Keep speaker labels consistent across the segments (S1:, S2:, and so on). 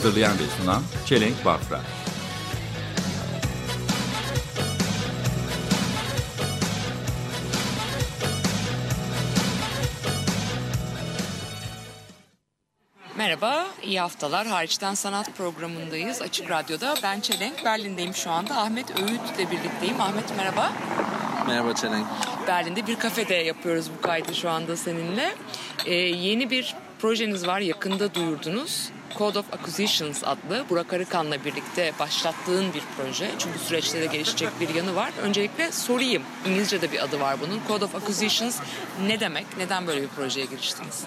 S1: Hazırlayan ve sunan Çelenk Bafra.
S2: Merhaba, iyi haftalar. Hariçten Sanat programındayız. Açık Radyo'da. Ben Çelenk, Berlin'deyim şu anda. Ahmet Öğüt ile birlikteyim. Ahmet merhaba.
S3: Merhaba Çelenk.
S2: Berlin'de bir kafede yapıyoruz bu kaydı şu anda seninle. Ee, yeni bir projeniz var, yakında duyurdunuz. Code of Acquisitions adlı Burak Arıkan'la birlikte başlattığın bir proje. Çünkü süreçte de gelişecek bir yanı var. Öncelikle sorayım. İngilizce'de bir adı var bunun. Code of Acquisitions ne demek? Neden böyle bir projeye giriştiniz?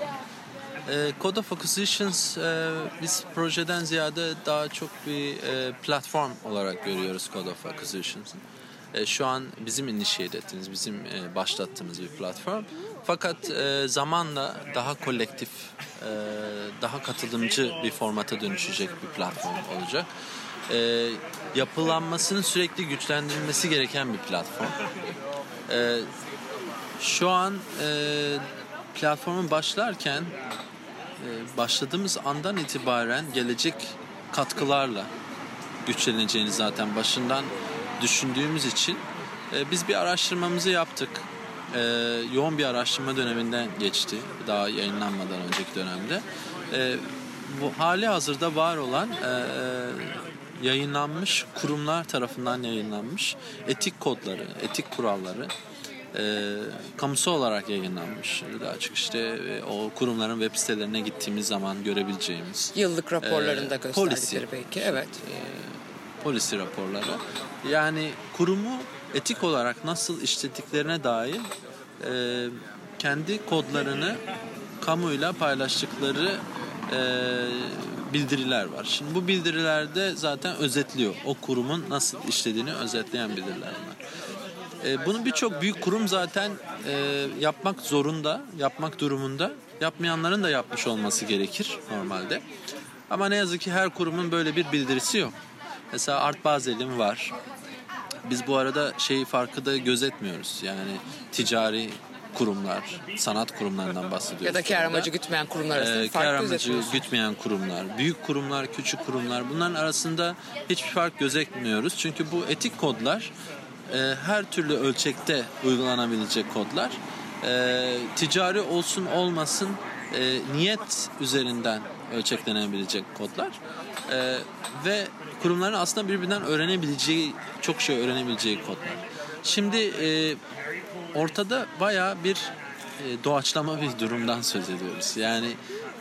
S3: Ee, Code of Acquisitions e, biz projeden ziyade daha çok bir e, platform olarak görüyoruz Code of Acquisitions'ı. E, şu an bizim initiate ettiğimiz, bizim başlattığımız bir platform. Fakat e, zamanla daha kolektif, e, daha katılımcı bir formata dönüşecek bir platform olacak. E, yapılanmasının sürekli güçlendirilmesi gereken bir platform. E, şu an e, platformun başlarken e, başladığımız andan itibaren gelecek katkılarla güçleneceğini zaten başından düşündüğümüz için e, biz bir araştırmamızı yaptık. E, yoğun bir araştırma döneminden geçti daha yayınlanmadan önceki dönemde. E, bu hali hazırda var olan e, e, yayınlanmış kurumlar tarafından yayınlanmış etik kodları, etik kuralları e, kamusu olarak yayınlanmış. Daha açık işte e, o kurumların web sitelerine gittiğimiz zaman görebileceğimiz
S2: Yıllık raporlarında
S3: Ee,
S2: gösterdikleri
S3: policy.
S2: belki. Evet.
S3: polisi raporları. Yani kurumu etik olarak nasıl işlettiklerine dair e, kendi kodlarını kamuyla paylaştıkları e, bildiriler var. Şimdi bu bildirilerde zaten özetliyor. O kurumun nasıl işlediğini özetleyen bildiriler var. E, bunu birçok büyük kurum zaten e, yapmak zorunda, yapmak durumunda. Yapmayanların da yapmış olması gerekir normalde. Ama ne yazık ki her kurumun böyle bir bildirisi yok. Mesela Art Basel'in var. Biz bu arada şey farkı da gözetmiyoruz. Yani ticari kurumlar, sanat kurumlarından bahsediyoruz.
S2: Ya da kar amacı gütmeyen kurumlar arasında
S3: Ee,
S2: fark
S3: kar amacı gütmeyen kurumlar, büyük kurumlar, küçük kurumlar bunların arasında hiçbir fark gözetmiyoruz. Çünkü bu etik kodlar e, her türlü ölçekte uygulanabilecek kodlar. E, ticari olsun olmasın e, niyet üzerinden ölçeklenebilecek kodlar. E, ve kurumların aslında birbirinden öğrenebileceği, çok şey öğrenebileceği kodlar. Şimdi e, ortada bayağı bir e, doğaçlama bir durumdan söz ediyoruz. Yani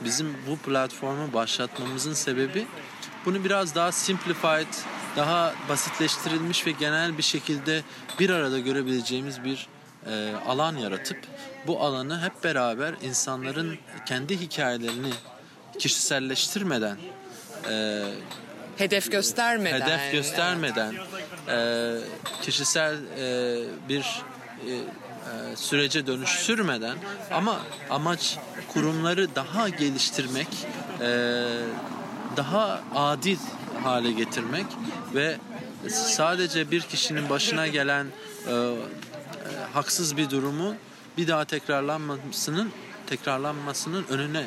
S3: bizim bu platformu başlatmamızın sebebi bunu biraz daha simplified, daha basitleştirilmiş ve genel bir şekilde bir arada görebileceğimiz bir e, alan yaratıp bu alanı hep beraber insanların kendi hikayelerini kişiselleştirmeden e,
S2: Hedef göstermeden.
S3: hedef göstermeden e, kişisel e, bir e, e, sürece dönüştürmeden ama amaç kurumları daha geliştirmek, e, daha adil hale getirmek ve sadece bir kişinin başına gelen e, e, haksız bir durumu bir daha tekrarlanmasının tekrarlanmasının önüne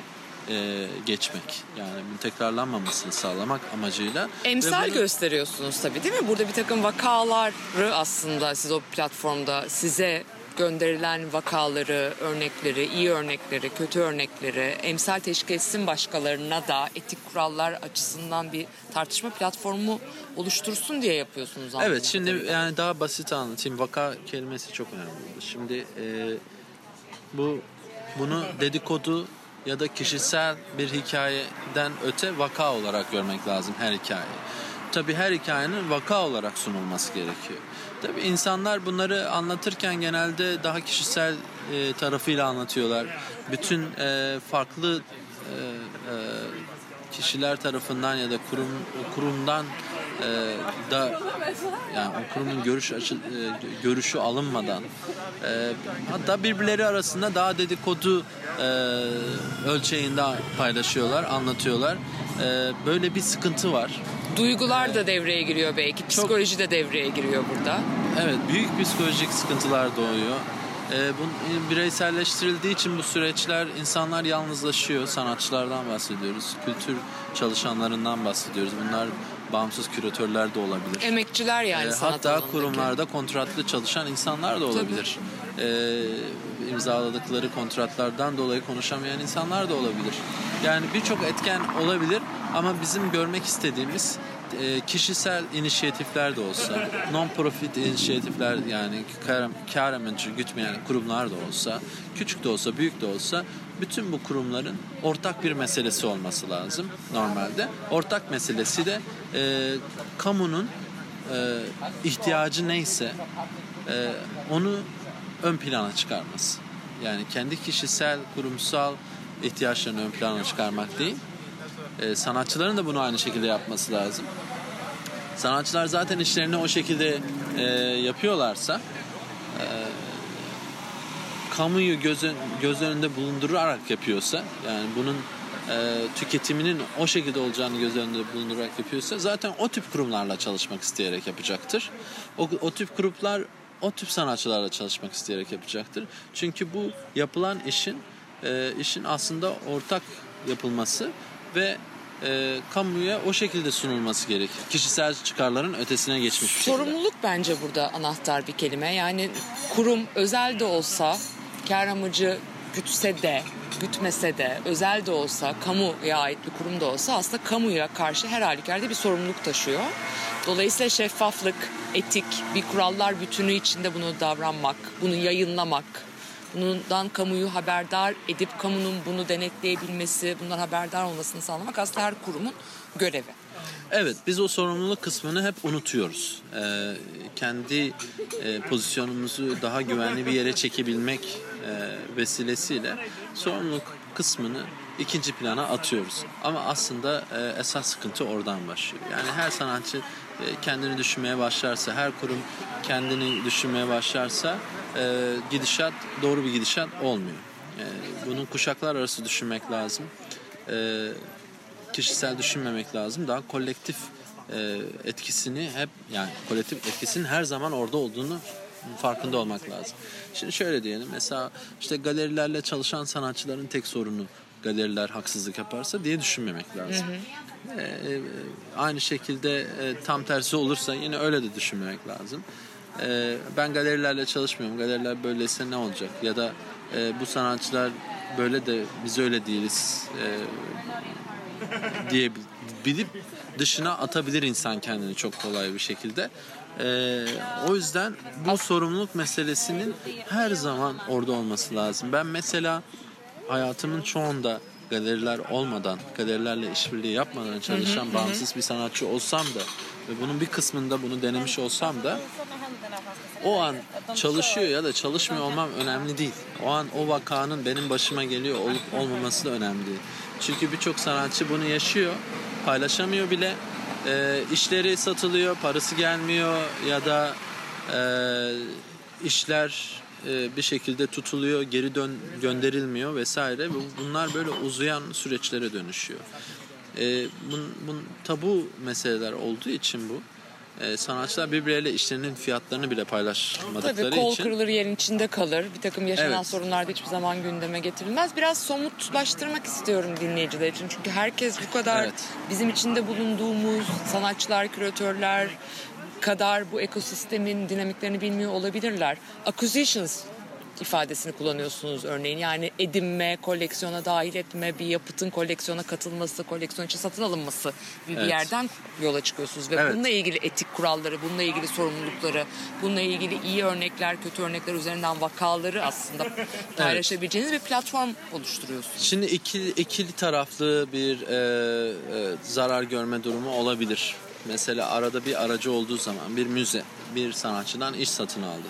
S3: e, geçmek yani bunun tekrarlanmamasını sağlamak amacıyla
S2: Emsal
S3: bunu-
S2: gösteriyorsunuz tabii değil mi? Burada bir takım vakaları aslında siz o platformda size gönderilen vakaları, örnekleri, iyi örnekleri, kötü örnekleri emsal teşkil etsin başkalarına da etik kurallar açısından bir tartışma platformu oluştursun diye yapıyorsunuz.
S3: Evet şimdi
S2: kadarıyla.
S3: yani daha basit anlatayım. Vaka kelimesi çok önemli. Şimdi e, bu bunu dedikodu ya da kişisel bir hikayeden öte vaka olarak görmek lazım her hikayeyi. Tabii her hikayenin vaka olarak sunulması gerekiyor. Tabii insanlar bunları anlatırken genelde daha kişisel e, tarafıyla anlatıyorlar. Bütün e, farklı e, e, kişiler tarafından ya da kurum kurumdan e, da yani o kurumun görüş açı, e, görüşü alınmadan e, hatta birbirleri arasında daha dedikodu e, ölçeğinde paylaşıyorlar, anlatıyorlar. E, böyle bir sıkıntı var.
S2: Duygular da devreye giriyor belki. Psikoloji de devreye giriyor burada.
S3: Evet, büyük psikolojik sıkıntılar doğuyor. Ee, bu bireyselleştirildiği için bu süreçler insanlar yalnızlaşıyor. Sanatçılardan bahsediyoruz. Kültür çalışanlarından bahsediyoruz. Bunlar bağımsız küratörler de olabilir.
S2: Emekçiler yani sanat
S3: hatta
S2: alanındaki.
S3: kurumlarda kontratlı çalışan insanlar da olabilir. Ee, imzaladıkları kontratlardan dolayı konuşamayan insanlar da olabilir. Yani birçok etken olabilir ama bizim görmek istediğimiz e, kişisel inisiyatifler de olsa, non-profit inisiyatifler yani kar, kar amacı gütmeyen kurumlar da olsa, küçük de olsa, büyük de olsa bütün bu kurumların ortak bir meselesi olması lazım normalde. Ortak meselesi de e, kamunun e, ihtiyacı neyse e, onu ön plana çıkarması. Yani kendi kişisel, kurumsal ihtiyaçlarını ön plana çıkarmak değil. E, sanatçıların da bunu aynı şekilde yapması lazım. Sanatçılar zaten işlerini o şekilde e, yapıyorlarsa e, kamuyu göz, göz önünde bulundurarak yapıyorsa yani bunun e, tüketiminin o şekilde olacağını göz önünde bulundurarak yapıyorsa zaten o tip kurumlarla çalışmak isteyerek yapacaktır. O, o tip gruplar o tip sanatçılarla çalışmak isteyerek yapacaktır. Çünkü bu yapılan işin e, işin aslında ortak yapılması ve e, kamuya o şekilde sunulması gerekir. Kişisel çıkarların ötesine geçmiş bir şekilde.
S2: Sorumluluk bence burada anahtar bir kelime. Yani kurum özel de olsa, kar amacı gütse de, gütmese de, özel de olsa, kamuya ait bir kurum da olsa aslında kamuya karşı her halükarda bir sorumluluk taşıyor. Dolayısıyla şeffaflık, etik, bir kurallar bütünü içinde bunu davranmak, bunu yayınlamak, bundan kamuyu haberdar edip kamunun bunu denetleyebilmesi, bundan haberdar olmasını sağlamak aslında her kurumun görevi.
S3: Evet biz o sorumluluk kısmını hep unutuyoruz. Ee, kendi e, pozisyonumuzu daha güvenli bir yere çekebilmek e, vesilesiyle sorumluluk kısmını ikinci plana atıyoruz. Ama aslında e, esas sıkıntı oradan başlıyor. Yani her sanatçı e, kendini düşünmeye başlarsa, her kurum kendini düşünmeye başlarsa e, gidişat doğru bir gidişat olmuyor. E, bunun kuşaklar arası düşünmek lazım. E, kişisel düşünmemek lazım. Daha kolektif e, etkisini hep yani kolektif etkisinin her zaman orada olduğunu farkında olmak lazım. Şimdi şöyle diyelim mesela işte galerilerle çalışan sanatçıların tek sorunu galeriler haksızlık yaparsa diye düşünmemek lazım. E, e, aynı şekilde e, tam tersi olursa yine öyle de düşünmemek lazım. E, ben galerilerle çalışmıyorum. Galeriler böyleyse ne olacak? Ya da e, bu sanatçılar böyle de biz öyle değiliz. E, diye bilip dışına atabilir insan kendini çok kolay bir şekilde. Ee, o yüzden bu sorumluluk meselesinin her zaman orada olması lazım. Ben mesela hayatımın çoğunda galeriler olmadan, galerilerle işbirliği yapmadan çalışan bağımsız bir sanatçı olsam da ve bunun bir kısmında bunu denemiş olsam da o an çalışıyor ya da çalışmıyor olmam önemli değil. O an o vakanın benim başıma geliyor olup olmaması da önemli değil. Çünkü birçok sanatçı bunu yaşıyor, paylaşamıyor bile. Ee, işleri satılıyor, parası gelmiyor ya da e, işler e, bir şekilde tutuluyor, geri dön gönderilmiyor vesaire. Bu- Bunlar böyle uzayan süreçlere dönüşüyor. E, bun, bun tabu meseleler olduğu için bu. E, sanatçılar birbirleriyle işlerinin fiyatlarını bile paylaşmadıkları
S2: Tabii kol
S3: için
S2: kırılır yerin içinde kalır. Bir takım yaşanan
S3: Evet.
S2: sorunlar da hiçbir zaman gündeme getirilmez. Biraz somutlaştırmak istiyorum dinleyiciler için. Çünkü herkes bu kadar
S3: Evet.
S2: bizim içinde bulunduğumuz sanatçılar, küratörler kadar bu ekosistemin dinamiklerini bilmiyor olabilirler. Acquisitions ifadesini kullanıyorsunuz örneğin. Yani edinme, koleksiyona dahil etme, bir yapıtın koleksiyona katılması, koleksiyon için satın alınması gibi bir
S3: Evet.
S2: yerden yola çıkıyorsunuz. Ve
S3: Evet.
S2: bununla ilgili etik kuralları, bununla ilgili sorumlulukları, bununla ilgili iyi örnekler, kötü örnekler üzerinden vakaları aslında paylaşabileceğiniz bir platform oluşturuyorsunuz.
S3: Şimdi ikili, ikili taraflı bir e, e, zarar görme durumu olabilir. Mesela arada bir aracı olduğu zaman bir müze bir sanatçıdan iş satın aldı.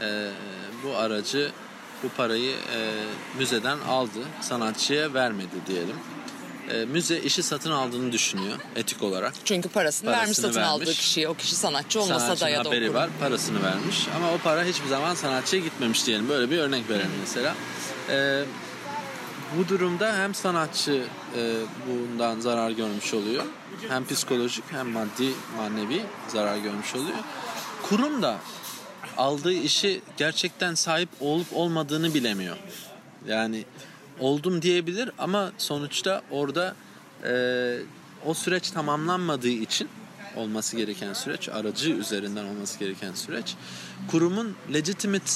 S3: E, bu aracı bu parayı e, müzeden aldı sanatçıya vermedi diyelim. e, müze işi satın aldığını düşünüyor etik olarak.
S2: Çünkü parasını,
S3: Parasını
S2: vermiş satın
S3: vermiş.
S2: aldığı kişiye. O kişi sanatçı olmasa da ya da
S3: haberi
S2: okurum.
S3: var, parasını vermiş ama o para hiçbir zaman sanatçıya gitmemiş diyelim. Böyle bir örnek verelim mesela. E, bu durumda hem sanatçı e, bundan zarar görmüş oluyor. Hem psikolojik hem maddi manevi zarar görmüş oluyor. Kurum da aldığı işi gerçekten sahip olup olmadığını bilemiyor. Yani oldum diyebilir ama sonuçta orada e, o süreç tamamlanmadığı için olması gereken süreç, aracı üzerinden olması gereken süreç, kurumun legitimate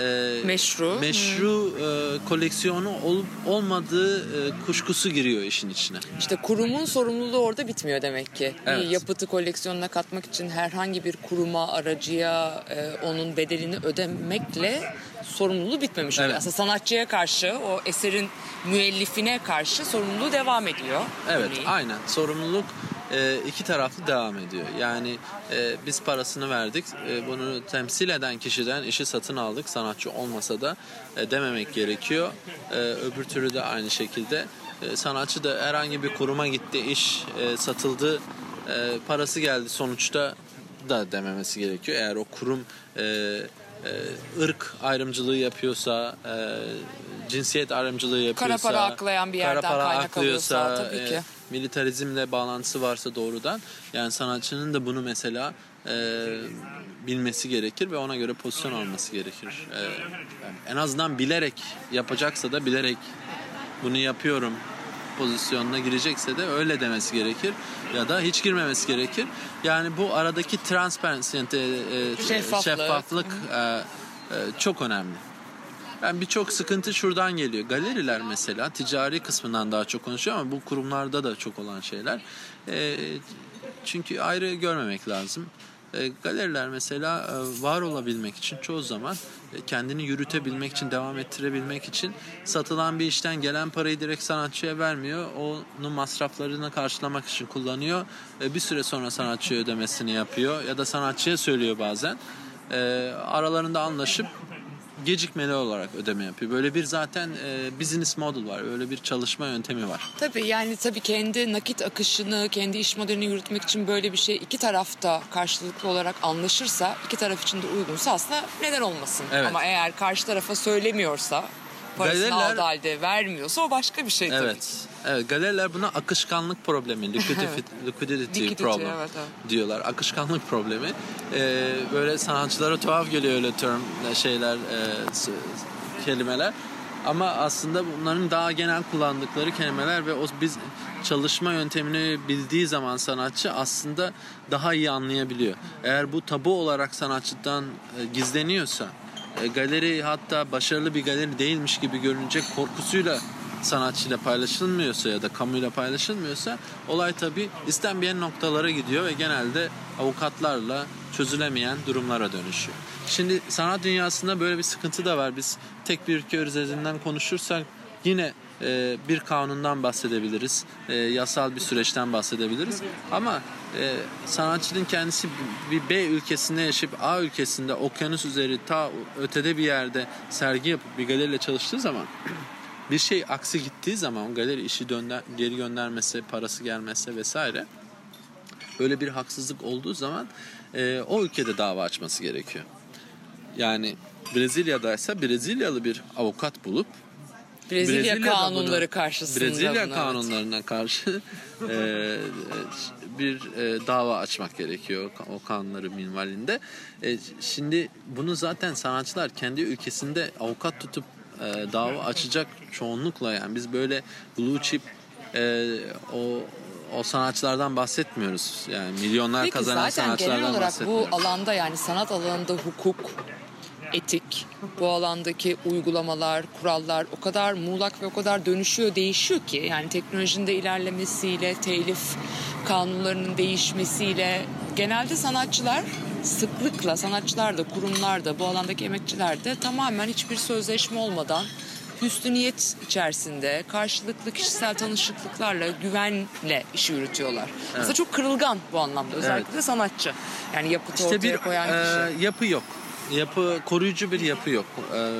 S3: e,
S2: Meşru.
S3: meşru e, koleksiyonu olup olmadığı e, kuşkusu giriyor işin içine.
S2: İşte kurumun sorumluluğu orada bitmiyor demek ki.
S3: Evet.
S2: Bir yapıtı koleksiyonuna katmak için herhangi bir kuruma, aracıya e, onun bedelini ödemekle sorumluluğu bitmemiş oluyor.
S3: Evet.
S2: Aslında sanatçıya karşı, o eserin müellifine karşı sorumluluğu devam ediyor.
S3: Evet
S2: Örneğin.
S3: aynen sorumluluk e, iki taraflı devam ediyor. Yani e, biz parasını verdik e, bunu temsil eden kişiden işi satın aldık sanatçı olmasa da e, dememek gerekiyor. E, öbür türlü de aynı şekilde E, sanatçı da herhangi bir kuruma gitti iş e, satıldı e, parası geldi sonuçta da dememesi gerekiyor. Eğer o kurum e, e, ırk ayrımcılığı yapıyorsa, e, cinsiyet ayrımcılığı yapıyorsa,
S2: para aklayan bir yerden
S3: kara para
S2: kaynak alıyorsa tabii ki.
S3: Militarizmle bağlantısı varsa doğrudan yani sanatçının da bunu mesela e, bilmesi gerekir ve ona göre pozisyon alması gerekir. E, yani en azından bilerek yapacaksa da bilerek bunu yapıyorum pozisyonuna girecekse de öyle demesi gerekir ya da hiç girmemesi gerekir. Yani bu aradaki transparency e, e,
S2: Şeffaflık.
S3: şeffaflık e, e, çok önemli. Yani birçok sıkıntı şuradan geliyor. Galeriler mesela ticari kısmından daha çok konuşuyor ama bu kurumlarda da çok olan şeyler. E, çünkü ayrı görmemek lazım. E, galeriler mesela e, var olabilmek için çoğu zaman e, kendini yürütebilmek için, devam ettirebilmek için satılan bir işten gelen parayı direkt sanatçıya vermiyor. Onun masraflarını karşılamak için kullanıyor. E, bir süre sonra sanatçıya ödemesini yapıyor ya da sanatçıya söylüyor bazen. E, aralarında anlaşıp gecikmeli olarak ödeme yapıyor. Böyle bir zaten e, business model var. Böyle bir çalışma yöntemi var.
S2: Tabii yani tabii kendi nakit akışını, kendi iş modelini yürütmek için böyle bir şey iki tarafta karşılıklı olarak anlaşırsa, iki taraf için de uygunsa aslında neden olmasın?
S3: Evet.
S2: Ama eğer karşı tarafa söylemiyorsa, parasını
S3: Galeriler-
S2: aldığı halde vermiyorsa o başka bir şey tabii.
S3: Evet. Evet, galeriler buna akışkanlık problemi, liquidity, liquidity
S2: Liquidity,
S3: problem
S2: evet, evet.
S3: diyorlar. Akışkanlık problemi. Ee, böyle sanatçılara tuhaf geliyor öyle term şeyler, e, kelimeler. Ama aslında bunların daha genel kullandıkları kelimeler ve o biz çalışma yöntemini bildiği zaman sanatçı aslında daha iyi anlayabiliyor. Eğer bu tabu olarak sanatçıdan e, gizleniyorsa, e, galeri hatta başarılı bir galeri değilmiş gibi görünecek korkusuyla sanatçıyla paylaşılmıyorsa ya da kamuyla paylaşılmıyorsa olay tabi istenmeyen noktalara gidiyor ve genelde avukatlarla çözülemeyen durumlara dönüşüyor. Şimdi sanat dünyasında böyle bir sıkıntı da var. Biz tek bir ülke üzerinden konuşursak yine e, bir kanundan bahsedebiliriz. E, yasal bir süreçten bahsedebiliriz. Ama e, sanatçının kendisi bir B ülkesinde yaşayıp A ülkesinde okyanus üzeri ta ötede bir yerde sergi yapıp bir galeriyle çalıştığı zaman bir şey aksi gittiği zaman galeri işi dönder, geri göndermesi, parası gelmezse vesaire böyle bir haksızlık olduğu zaman e, o ülkede dava açması gerekiyor. Yani Brezilya'da ise Brezilyalı bir avukat bulup
S2: Brezilya
S3: Brezilya'da
S2: kanunları
S3: bunu-
S2: karşısında.
S3: Brezilya
S2: bunu, evet.
S3: kanunlarına karşı e, bir e, dava açmak gerekiyor o kanunları minvalinde. E, şimdi bunu zaten sanatçılar kendi ülkesinde avukat tutup e, dava açacak çoğunlukla yani biz böyle blue chip e, o o sanatçılardan bahsetmiyoruz. Yani milyonlar
S2: Peki
S3: kazanan
S2: zaten
S3: sanatçılardan
S2: genel olarak bu
S3: bahsetmiyoruz.
S2: alanda yani sanat alanında hukuk, etik, bu alandaki uygulamalar, kurallar o kadar muğlak ve o kadar dönüşüyor, değişiyor ki yani teknolojinin de ilerlemesiyle, telif kanunlarının değişmesiyle genelde sanatçılar sıklıkla sanatçılar da kurumlar da bu alandaki emekçiler de tamamen hiçbir sözleşme olmadan hüsnü niyet içerisinde karşılıklı kişisel tanışıklıklarla güvenle işi yürütüyorlar. Aslında çok kırılgan bu anlamda özellikle de sanatçı. Yani yapıtı
S3: İşte
S2: ortaya
S3: bir
S2: koyan
S3: e,
S2: kişi.
S3: yapı yok. Yapı koruyucu bir yapı yok. E,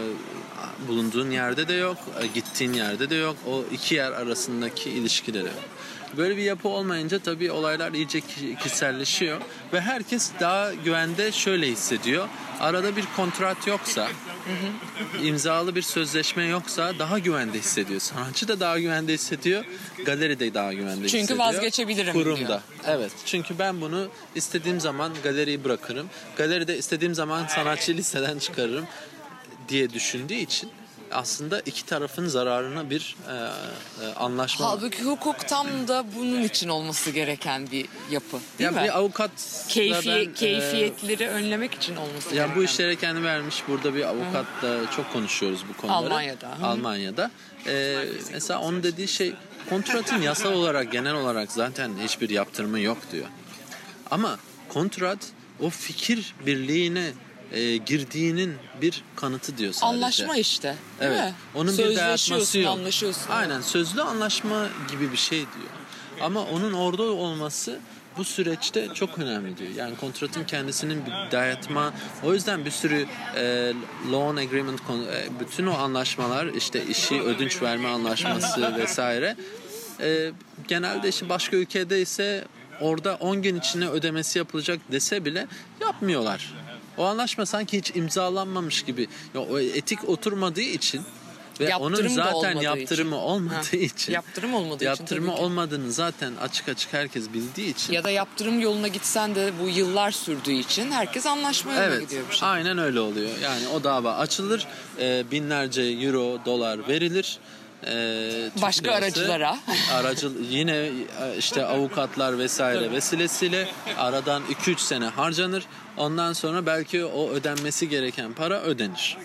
S3: bulunduğun yerde de yok, e, gittiğin yerde de yok. O iki yer arasındaki yok. Böyle bir yapı olmayınca tabii olaylar iyice ki- kişiselleşiyor ve herkes daha güvende şöyle hissediyor. Arada bir kontrat yoksa, imzalı bir sözleşme yoksa daha güvende hissediyor. Sanatçı da daha güvende hissediyor, galeri de daha güvende
S2: Çünkü
S3: hissediyor.
S2: vazgeçebilirim
S3: Kurumda.
S2: diyor.
S3: Evet. Çünkü ben bunu istediğim zaman galeriyi bırakırım. Galeride istediğim zaman sanatçı listeden çıkarırım diye düşündüğü için aslında iki tarafın zararına bir e, e, anlaşma.
S2: Halbuki hukuk tam da bunun için olması gereken bir yapı değil
S3: ya
S2: mi?
S3: bir avukat
S2: Keyfi, keyfiyetleri önlemek için olması
S3: e, ya
S2: gereken.
S3: bu işlere kendi vermiş burada bir avukatla çok konuşuyoruz bu konuları.
S2: Almanya'da, hı.
S3: Almanya'da. E, mesela onun dediği şey kontratın yasal olarak genel olarak zaten hiçbir yaptırımı yok diyor. Ama kontrat o fikir birliğine e, girdiğinin bir kanıtı diyor sadece.
S2: Anlaşma işte. değil
S3: Evet.
S2: mi?
S3: Onun bir dayatması yok.
S2: anlaşıyorsun.
S3: Aynen sözlü anlaşma gibi bir şey diyor. Ama onun orada olması bu süreçte çok önemli diyor. Yani kontratın kendisinin bir dayatma. O yüzden bir sürü e, loan agreement, e, bütün o anlaşmalar işte işi ödünç verme anlaşması vesaire. E, genelde işte başka ülkede ise orada 10 gün içinde ödemesi yapılacak dese bile yapmıyorlar. O anlaşma sanki hiç imzalanmamış gibi. Ya o etik oturmadığı için ve
S2: Yaptırım
S3: onun zaten yaptırımı
S2: için.
S3: olmadığı
S2: Ha,
S3: için.
S2: yaptırım olmadığı için
S3: yaptırımı
S2: tabii ki.
S3: olmadığını zaten açık açık herkes bildiği için.
S2: Ya da yaptırım yoluna gitsen de bu yıllar sürdüğü için herkes anlaşma yoluna
S3: Evet,
S2: gidiyor bir şey.
S3: aynen öyle oluyor. Yani o dava açılır, e, binlerce euro, dolar verilir. E, Türk
S2: Başka
S3: lirası,
S2: aracılara.
S3: Aracı yine e, işte avukatlar vesaire vesilesiyle aradan 2-3 sene harcanır. Ondan sonra belki o ödenmesi gereken para ödenir.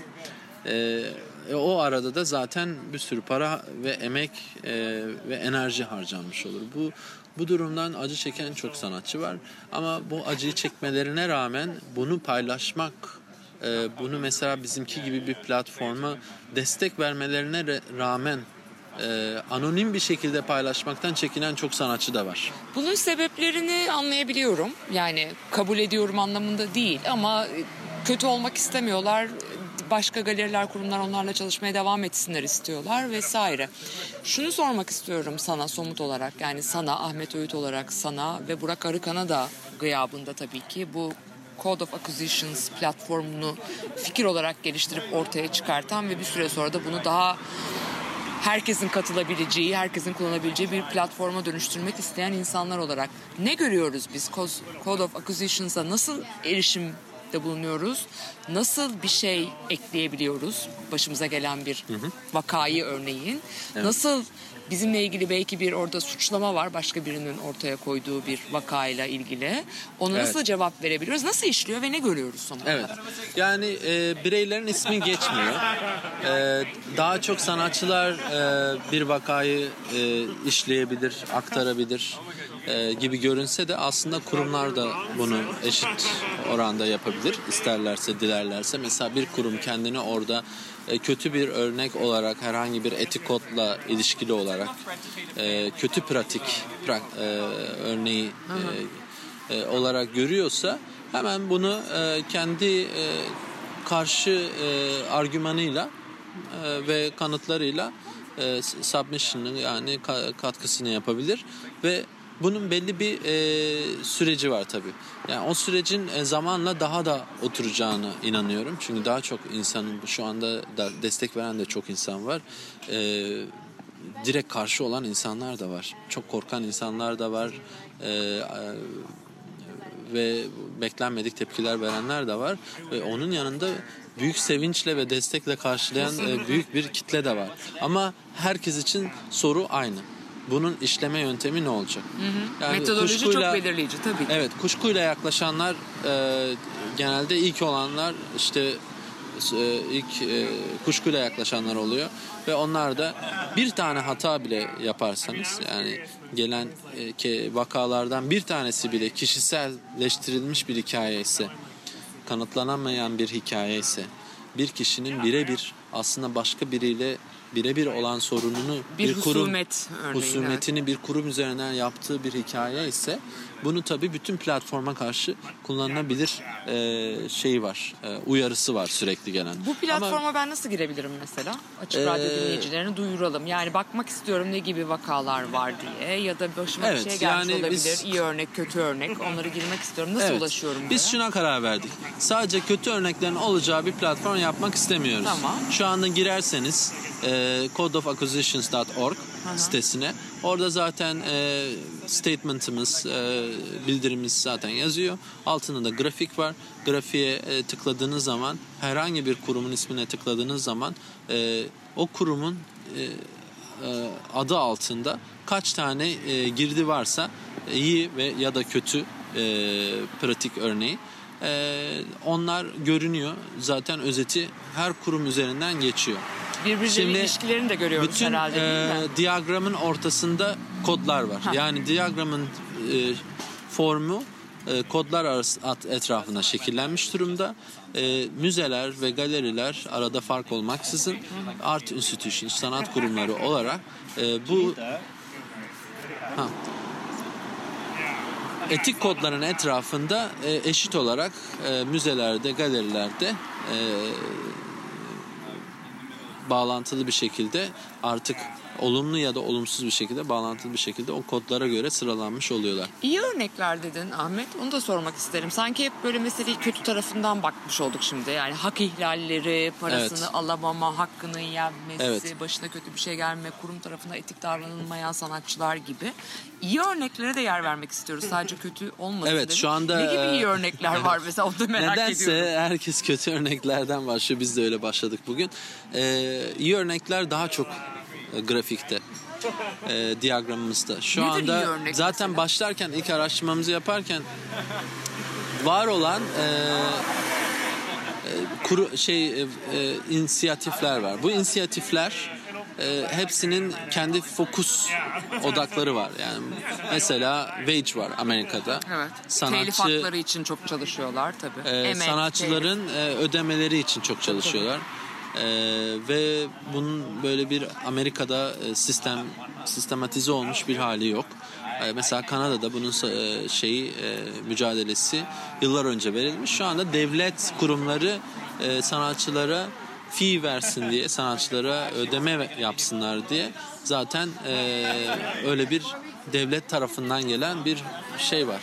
S3: E, e, o arada da zaten bir sürü para ve emek e, ve enerji harcanmış olur. Bu bu durumdan acı çeken çok sanatçı var. Ama bu acıyı çekmelerine rağmen bunu paylaşmak, e, bunu mesela bizimki gibi bir platforma destek vermelerine rağmen e, anonim bir şekilde paylaşmaktan çekinen çok sanatçı da var.
S2: Bunun sebeplerini anlayabiliyorum. Yani kabul ediyorum anlamında değil ama kötü olmak istemiyorlar. Başka galeriler, kurumlar onlarla çalışmaya devam etsinler istiyorlar vesaire. Şunu sormak istiyorum sana somut olarak. Yani sana, Ahmet Öğüt olarak sana ve Burak Arıkan'a da gıyabında tabii ki bu Code of Acquisitions platformunu fikir olarak geliştirip ortaya çıkartan ve bir süre sonra da bunu daha herkesin katılabileceği, herkesin kullanabileceği bir platforma dönüştürmek isteyen insanlar olarak ne görüyoruz biz Code of Acquisitions'a nasıl erişimde bulunuyoruz? Nasıl bir şey ekleyebiliyoruz? Başımıza gelen bir vakayı örneğin. Nasıl bizimle ilgili belki bir orada suçlama var başka birinin ortaya koyduğu bir vakayla ilgili. Ona
S3: Evet.
S2: nasıl cevap verebiliyoruz? Nasıl işliyor ve ne görüyoruz somut
S3: Evet. Yani e, bireylerin ismi geçmiyor. E, daha çok sanatçılar e, bir vakayı e, işleyebilir, aktarabilir e, gibi görünse de aslında kurumlar da bunu eşit oranda yapabilir. İsterlerse, dilerlerse. Mesela bir kurum kendini orada e, kötü bir örnek olarak herhangi bir etik kodla ilişkili olarak e, kötü pratik pra- e, örneği e, e, olarak görüyorsa hemen bunu e, kendi e, karşı e, argümanıyla e, ve kanıtlarıyla e, submission'ı yani ka- katkısını yapabilir ve bunun belli bir e, süreci var tabii. Yani o sürecin e, zamanla daha da oturacağını inanıyorum. Çünkü daha çok insanın şu anda da destek veren de çok insan var. E, direkt karşı olan insanlar da var. Çok korkan insanlar da var. E, e, ve beklenmedik tepkiler verenler de var. Ve onun yanında büyük sevinçle ve destekle karşılayan e, büyük bir kitle de var. Ama herkes için soru aynı. Bunun işleme yöntemi ne olacak? Yani
S2: Metodoloji çok
S3: kuşkuyla-
S2: belirleyici tabii ki.
S3: Evet, kuşkuyla yaklaşanlar e, genelde ilk olanlar işte e, ilk e, kuşkuyla yaklaşanlar oluyor ve onlar da bir tane hata bile yaparsanız yani gelen e, ke- vakalardan bir tanesi bile kişiselleştirilmiş bir hikaye ise kanıtlanamayan bir hikaye ise bir kişinin birebir aslında başka biriyle birebir olan sorununu
S2: Bir
S3: kurum
S2: husumet örneğin,
S3: husumetini bir kurum üzerinden yaptığı bir hikaye ise bunu tabii bütün platforma karşı kullanılabilir e, şeyi var. e, uyarısı var sürekli gelen.
S2: Bu platforma
S3: Ama
S2: ben nasıl girebilirim mesela? Açık
S3: Ee,
S2: radyo dinleyicilerini duyuralım. Yani bakmak istiyorum ne gibi vakalar var diye ya da başıma
S3: Evet,
S2: bir şey gelmiş
S3: yani
S2: olabilir.
S3: biz-
S2: İyi örnek, kötü örnek. Onları girmek istiyorum. Nasıl
S3: Evet.
S2: ulaşıyorum
S3: Biz
S2: buraya?
S3: şuna karar verdik. Sadece kötü örneklerin olacağı bir platform yapmak istemiyoruz.
S2: Tamam.
S3: Şu anda girerseniz e, codeofacquisitions.org sitesine orada zaten e, statement'ımız, e, bildirimimiz zaten yazıyor. Altında da grafik var. Grafiğe e, tıkladığınız zaman herhangi bir kurumun ismine tıkladığınız zaman e, o kurumun e, e, adı altında kaç tane e, girdi varsa e, iyi ve ya da kötü e, pratik örneği e, onlar görünüyor. Zaten özeti her kurum üzerinden geçiyor.
S2: Birbirleriyle ilişkilerini de görüyoruz
S3: Bütün
S2: herhalde değil mi?
S3: e, diyagramın ortasında kodlar var.
S2: Ha.
S3: Yani diyagramın e, formu e, kodlar arası etrafına şekillenmiş durumda. E, müzeler ve galeriler arada fark olmaksızın art institution, sanat kurumları olarak e, bu ha, etik kodların etrafında e, eşit olarak e, müzelerde, galerilerde e, bağlantılı bir şekilde artık olumlu ya da olumsuz bir şekilde bağlantılı bir şekilde o kodlara göre sıralanmış oluyorlar.
S2: İyi örnekler dedin Ahmet. Onu da sormak isterim. Sanki hep böyle meseleyi kötü tarafından bakmış olduk şimdi. Yani hak ihlalleri, parasını
S3: Evet.
S2: alamama, hakkını yenmesi,
S3: Evet.
S2: başına kötü bir şey gelme, kurum tarafından etik davranılmayan sanatçılar gibi. İyi örneklere de yer vermek istiyoruz. Sadece kötü olmasın
S3: Evet,
S2: dedim.
S3: şu anda,
S2: Ne gibi iyi örnekler var mesela onu da merak
S3: Nedense
S2: ediyorum.
S3: herkes kötü örneklerden başlıyor. Biz de öyle başladık bugün. Ee, iyi örnekler daha çok grafikte. E, diyagramımızda. Şu
S2: Nedir
S3: anda zaten
S2: mesela?
S3: başlarken ilk araştırmamızı yaparken var olan e, e, kuru şey e, e, inisiyatifler var. Bu inisiyatifler e, hepsinin kendi fokus odakları var. Yani mesela Wage var Amerika'da.
S2: Evet.
S3: Sanatçı
S2: Telif hakları için çok çalışıyorlar tabii. Emek,
S3: sanatçıların e, ödemeleri için çok çalışıyorlar. Ee, ve bunun böyle bir Amerika'da e, sistem sistematize olmuş bir hali yok. Ee, mesela Kanada'da bunun e, şeyi e, mücadelesi yıllar önce verilmiş. Şu anda devlet kurumları e, sanatçılara fee versin diye sanatçılara ödeme yapsınlar diye zaten e, öyle bir devlet tarafından gelen bir şey var.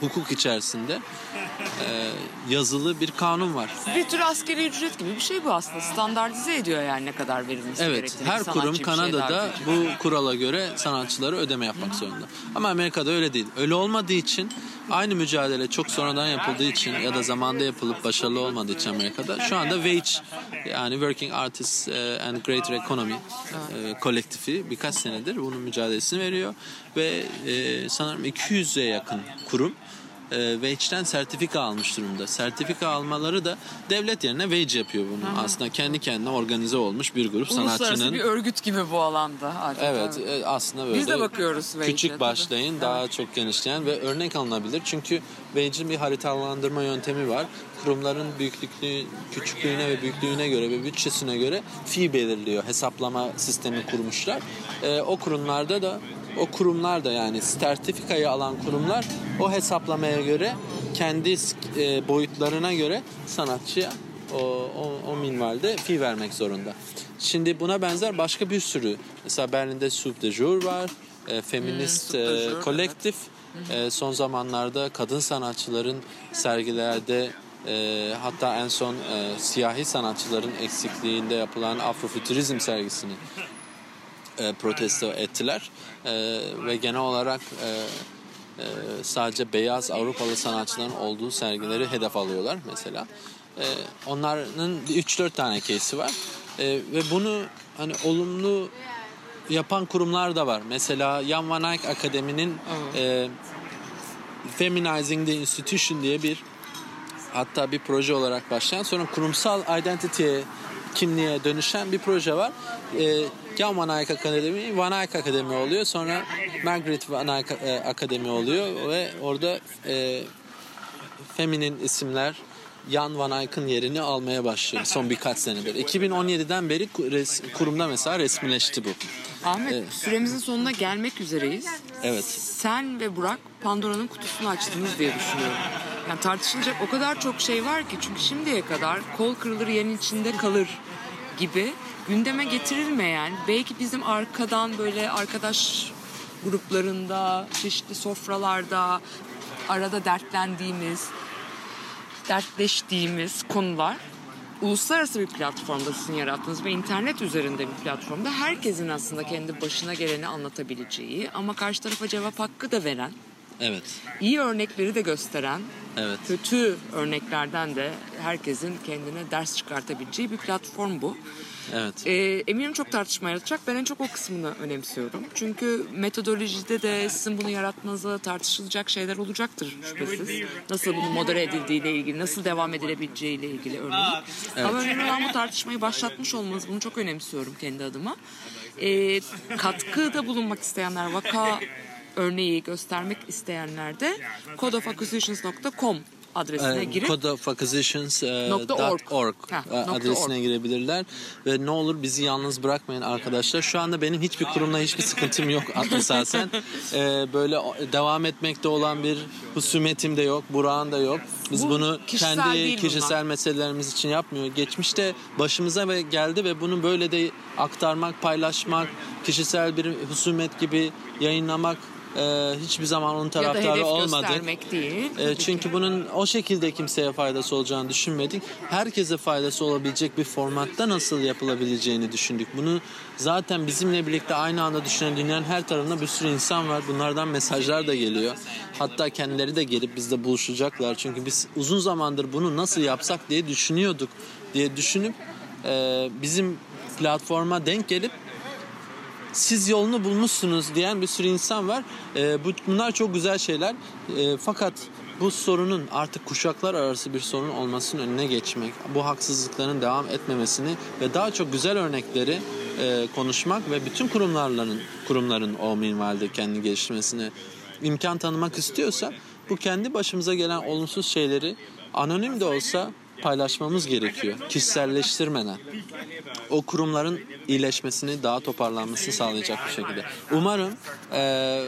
S3: Hukuk içerisinde e, yazılı bir kanun var.
S2: Bir tür askeri ücret gibi bir şey bu aslında. Standartize ediyor yani ne kadar verilmesi
S3: Evet,
S2: gerektiğini.
S3: her
S2: Sanatçı
S3: kurum Kanada'da bu kurala göre sanatçılara ödeme yapmak zorunda. Ama Amerika'da öyle değil. Öyle olmadığı için aynı mücadele çok sonradan yapıldığı için ya da zamanda yapılıp başarılı olmadığı için Amerika'da şu anda WAGE yani Working Artists eh, and Greater Economy eh, kolektifi birkaç senedir bunun mücadelesini veriyor ve eh, sanırım 200'e yakın kurum e, WAGE'den sertifika almış durumda. Sertifika almaları da devlet yerine WAGE yapıyor bunu. Aslında kendi kendine organize olmuş bir grup
S2: Uluslararası
S3: sanatçının.
S2: bir örgüt gibi bu alanda. adeta.
S3: Evet e, aslında böyle.
S2: Biz de bakıyoruz WAGE'e
S3: Küçük
S2: tabii.
S3: başlayın daha çok genişleyen ve örnek alınabilir. Çünkü WAGE'in bir haritalandırma yöntemi var. Kurumların büyüklüğü, küçüklüğüne ve büyüklüğüne göre ve bütçesine göre fee belirliyor. Hesaplama sistemi kurmuşlar. E, o kurumlarda da o kurumlar da yani sertifikayı alan kurumlar o hesaplamaya göre kendi e, boyutlarına göre sanatçıya o, o, o minvalde fee vermek zorunda. Şimdi buna benzer başka bir sürü mesela Berlin'de Soup de Jour var, e, Feminist
S2: de
S3: e, Kolektif. E, son zamanlarda kadın sanatçıların sergilerde e, hatta en son e, siyahi sanatçıların eksikliğinde yapılan Afrofuturizm sergisini e, protesto ettiler E, ve genel olarak e, e, sadece beyaz Avrupalı sanatçıların olduğu sergileri hedef alıyorlar mesela. E, onların 3-4 tane case'i var E, ve bunu hani olumlu yapan kurumlar da var. Mesela Jan van Eyck Akademi'nin e, Feminizing the Institution diye bir hatta bir proje olarak başlayan sonra kurumsal identity'ye kimliğe dönüşen bir proje var. Ee, Jan Van Eyck Akademi, Van Eyck Akademi oluyor. Sonra Margaret Van Eyck Akademi oluyor ve orada e, feminin isimler Jan Van Eyck'ın yerini almaya başlıyor son birkaç senedir. 2017'den beri res- kurumda mesela resmileşti bu.
S2: Ahmet
S3: Evet.
S2: süremizin sonuna gelmek üzereyiz.
S3: Evet.
S2: Sen ve Burak Pandora'nın kutusunu açtınız diye düşünüyorum. Yani tartışılacak o kadar çok şey var ki çünkü şimdiye kadar kol kırılır yerin içinde kalır gibi gündeme getirilmeyen belki bizim arkadan böyle arkadaş gruplarında çeşitli sofralarda arada dertlendiğimiz dertleştiğimiz konular uluslararası bir platformda sizin yarattığınız ve internet üzerinde bir platformda herkesin aslında kendi başına geleni anlatabileceği ama karşı tarafa cevap hakkı da veren,
S3: Evet.
S2: iyi örnekleri de gösteren,
S3: Evet.
S2: kötü örneklerden de herkesin kendine ders çıkartabileceği bir platform bu.
S3: Evet.
S2: Ee, eminim çok tartışma yaratacak. Ben en çok o kısmını önemsiyorum. Çünkü metodolojide de sizin bunu yaratmanızda tartışılacak şeyler olacaktır şüphesiz. Nasıl bunu modere edildiğiyle ilgili, nasıl devam edilebileceğiyle ilgili örneğin. Ama önemli olan bu tartışmayı başlatmış olmanız. Bunu çok önemsiyorum kendi adıma. Ee, katkıda bulunmak isteyenler, vaka örneği göstermek isteyenler de codeofacquisitions.com adresine
S3: Ee,
S2: girip
S3: codeofacquisitions.org e, adresine
S2: org.
S3: girebilirler ve ne olur bizi yalnız bırakmayın arkadaşlar. Şu anda benim hiçbir kurumla hiçbir sıkıntım yok esasen. Ee, böyle devam etmekte olan bir husumetim de yok, Burak'ın da yok. Biz
S2: Bu
S3: bunu
S2: kişisel
S3: kendi kişisel
S2: bunlar.
S3: meselelerimiz için yapmıyor. Geçmişte başımıza ve geldi ve bunu böyle de aktarmak, paylaşmak, kişisel bir husumet gibi yayınlamak e, hiçbir zaman onun taraftarı olmadık.
S2: değil.
S3: E, çünkü bunun o şekilde kimseye faydası olacağını düşünmedik. Herkese faydası olabilecek bir formatta nasıl yapılabileceğini düşündük. Bunu zaten bizimle birlikte aynı anda düşünen dünyanın her tarafında bir sürü insan var. Bunlardan mesajlar da geliyor. Hatta kendileri de gelip bizle buluşacaklar. Çünkü biz uzun zamandır bunu nasıl yapsak diye düşünüyorduk diye düşünüp e, bizim platforma denk gelip siz yolunu bulmuşsunuz diyen bir sürü insan var. Ee, bu bunlar çok güzel şeyler. Ee, fakat bu sorunun artık kuşaklar arası bir sorun olmasının önüne geçmek, bu haksızlıkların devam etmemesini ve daha çok güzel örnekleri e, konuşmak ve bütün kurumların kurumların o minvalde kendi geliştirmesine imkan tanımak istiyorsa bu kendi başımıza gelen olumsuz şeyleri anonim de olsa paylaşmamız gerekiyor. Kişiselleştirmeden o kurumların iyileşmesini daha toparlanmasını sağlayacak bir şekilde. Umarım e,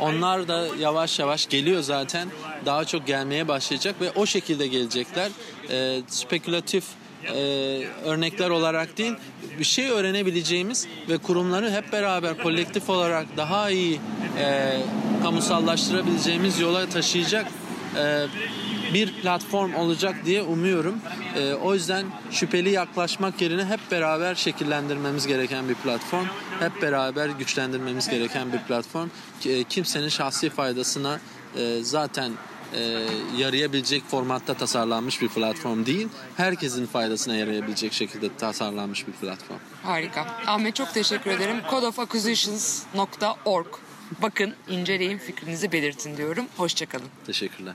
S3: onlar da yavaş yavaş geliyor zaten. Daha çok gelmeye başlayacak ve o şekilde gelecekler. E, spekülatif e, örnekler olarak değil bir şey öğrenebileceğimiz ve kurumları hep beraber kolektif olarak daha iyi e, kamusallaştırabileceğimiz yola taşıyacak e, bir platform olacak diye umuyorum. Ee, o yüzden şüpheli yaklaşmak yerine hep beraber şekillendirmemiz gereken bir platform. Hep beraber güçlendirmemiz gereken bir platform. Ki- Kimsenin şahsi faydasına e, zaten e, yarayabilecek formatta tasarlanmış bir platform değil. Herkesin faydasına yarayabilecek şekilde tasarlanmış bir platform.
S2: Harika. Ahmet çok teşekkür ederim. codeofacquisitions.org Bakın, inceleyin, fikrinizi belirtin diyorum. Hoşçakalın.
S3: Teşekkürler.